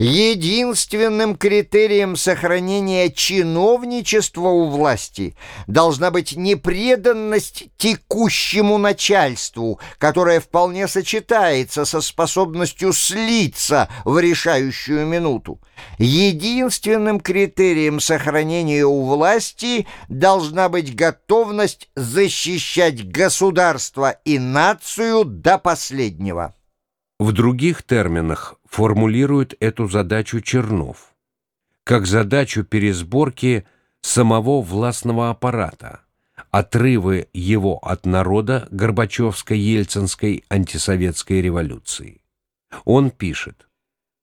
Единственным критерием сохранения чиновничества у власти должна быть непреданность текущему начальству, которая вполне сочетается со способностью слиться в решающую минуту. Единственным критерием сохранения у власти должна быть готовность защищать государство и нацию до последнего. В других терминах формулирует эту задачу Чернов, как задачу пересборки самого властного аппарата, отрывы его от народа Горбачевской-Ельцинской антисоветской революции. Он пишет.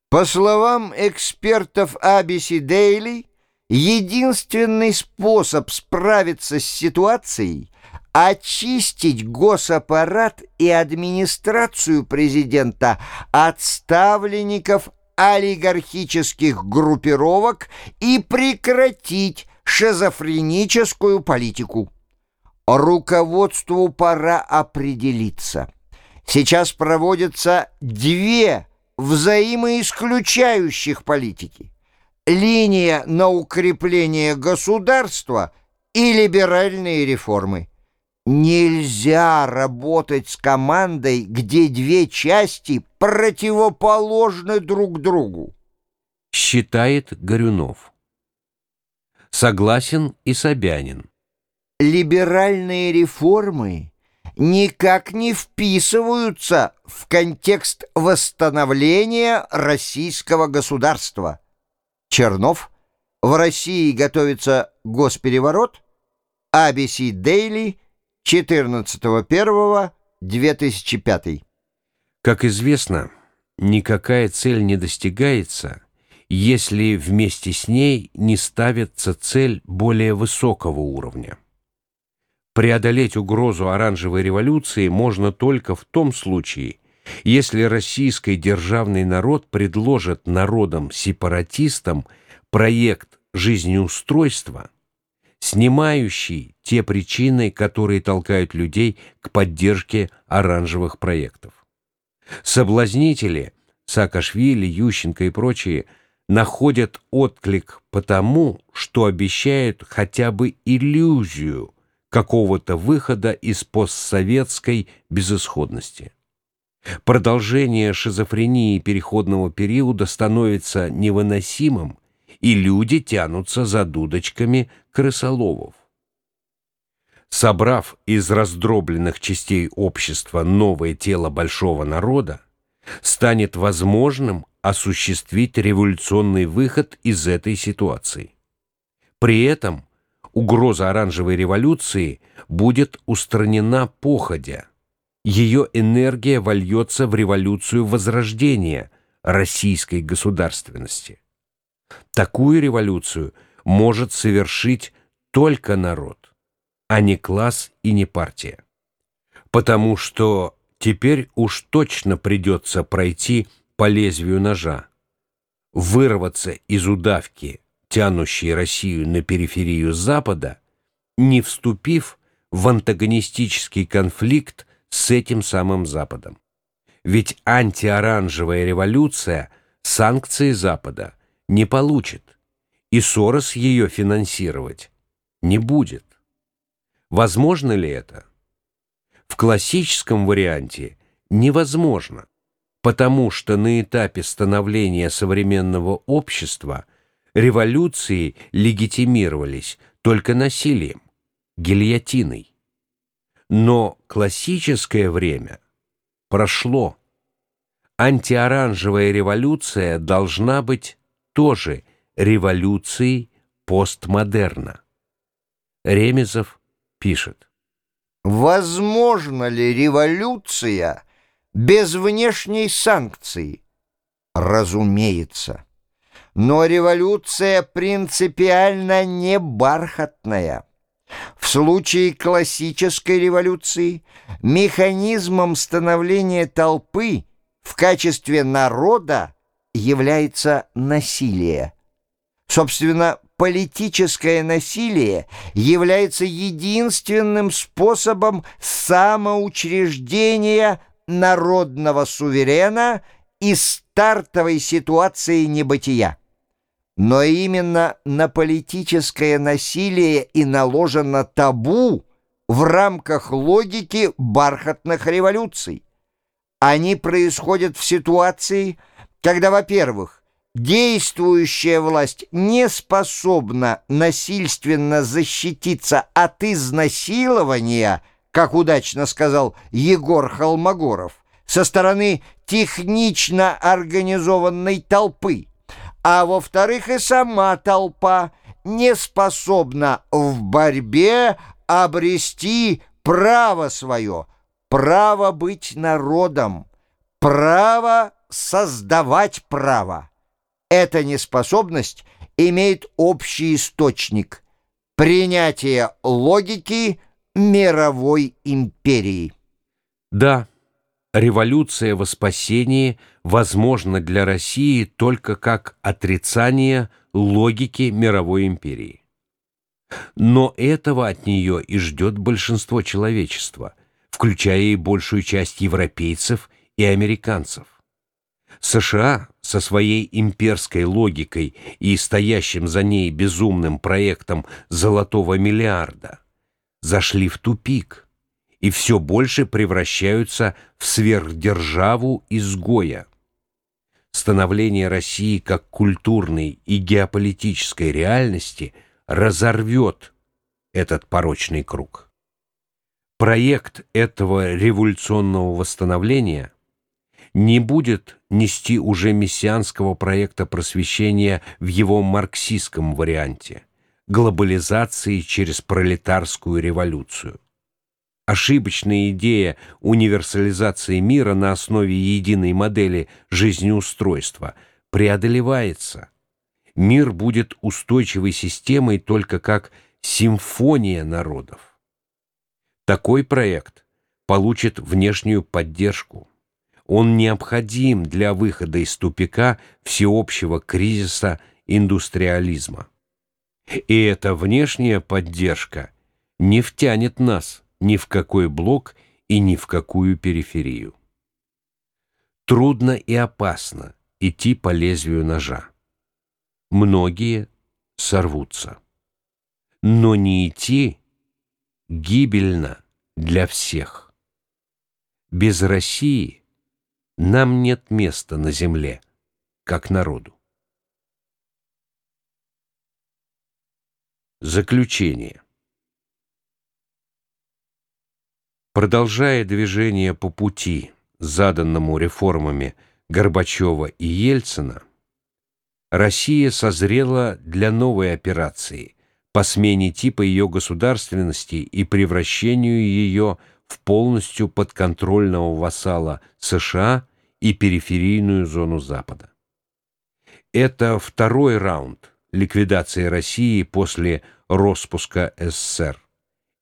По словам экспертов ABC Daily, единственный способ справиться с ситуацией – очистить госаппарат и администрацию президента от ставленников олигархических группировок и прекратить шизофреническую политику. Руководству пора определиться. Сейчас проводятся две взаимоисключающих политики. Линия на укрепление государства и либеральные реформы. Нельзя работать с командой, где две части противоположны друг другу. Считает Горюнов. Согласен и Собянин. Либеральные реформы никак не вписываются в контекст восстановления российского государства. Чернов. В России готовится госпереворот. ABC Daily – 14.01.2005. Как известно, никакая цель не достигается, если вместе с ней не ставится цель более высокого уровня. Преодолеть угрозу оранжевой революции можно только в том случае, если российский державный народ предложит народам-сепаратистам проект жизнеустройства – снимающий те причины, которые толкают людей к поддержке оранжевых проектов. Соблазнители, Саакашвили, Ющенко и прочие, находят отклик потому, что обещают хотя бы иллюзию какого-то выхода из постсоветской безысходности. Продолжение шизофрении переходного периода становится невыносимым, и люди тянутся за дудочками крысоловов. Собрав из раздробленных частей общества новое тело большого народа, станет возможным осуществить революционный выход из этой ситуации. При этом угроза оранжевой революции будет устранена походя. Ее энергия вольется в революцию возрождения российской государственности. Такую революцию может совершить только народ, а не класс и не партия. Потому что теперь уж точно придется пройти по лезвию ножа, вырваться из удавки, тянущей Россию на периферию Запада, не вступив в антагонистический конфликт с этим самым Западом. Ведь антиоранжевая революция санкции Запада – не получит, и Сорос ее финансировать не будет. Возможно ли это? В классическом варианте невозможно, потому что на этапе становления современного общества революции легитимировались только насилием, гильотиной. Но классическое время прошло. Антиоранжевая революция должна быть тоже революцией постмодерна. Ремезов пишет. Возможно ли революция без внешней санкции? Разумеется. Но революция принципиально не бархатная. В случае классической революции механизмом становления толпы в качестве народа является насилие. Собственно, политическое насилие является единственным способом самоучреждения народного суверена из стартовой ситуации небытия. Но именно на политическое насилие и наложено табу в рамках логики бархатных революций. Они происходят в ситуации, когда, во-первых, действующая власть не способна насильственно защититься от изнасилования, как удачно сказал Егор Холмогоров, со стороны технично организованной толпы, а во-вторых, и сама толпа не способна в борьбе обрести право свое, право быть народом, право создавать право. Эта неспособность имеет общий источник – принятие логики мировой империи. Да, революция во спасении возможна для России только как отрицание логики мировой империи. Но этого от нее и ждет большинство человечества, включая и большую часть европейцев и американцев. США со своей имперской логикой и стоящим за ней безумным проектом «золотого миллиарда» зашли в тупик и все больше превращаются в сверхдержаву-изгоя. Становление России как культурной и геополитической реальности разорвет этот порочный круг. Проект этого революционного восстановления – не будет нести уже мессианского проекта просвещения в его марксистском варианте – глобализации через пролетарскую революцию. Ошибочная идея универсализации мира на основе единой модели жизнеустройства преодолевается. Мир будет устойчивой системой только как симфония народов. Такой проект получит внешнюю поддержку он необходим для выхода из тупика всеобщего кризиса индустриализма. И эта внешняя поддержка не втянет нас ни в какой блок и ни в какую периферию. Трудно и опасно идти по лезвию ножа. Многие сорвутся. Но не идти гибельно для всех. Без России – нам нет места на земле, как народу. Заключение. Продолжая движение по пути, заданному реформами Горбачева и Ельцина, Россия созрела для новой операции по смене типа ее государственности и превращению ее в в полностью подконтрольного вассала США и периферийную зону Запада. Это второй раунд ликвидации России после распуска СССР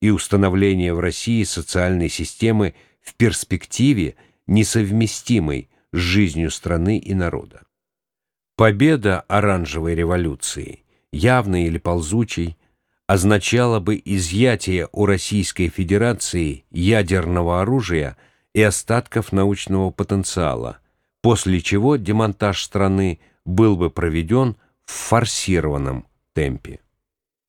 и установления в России социальной системы в перспективе несовместимой с жизнью страны и народа. Победа оранжевой революции, явной или ползучей, означало бы изъятие у Российской Федерации ядерного оружия и остатков научного потенциала, после чего демонтаж страны был бы проведен в форсированном темпе.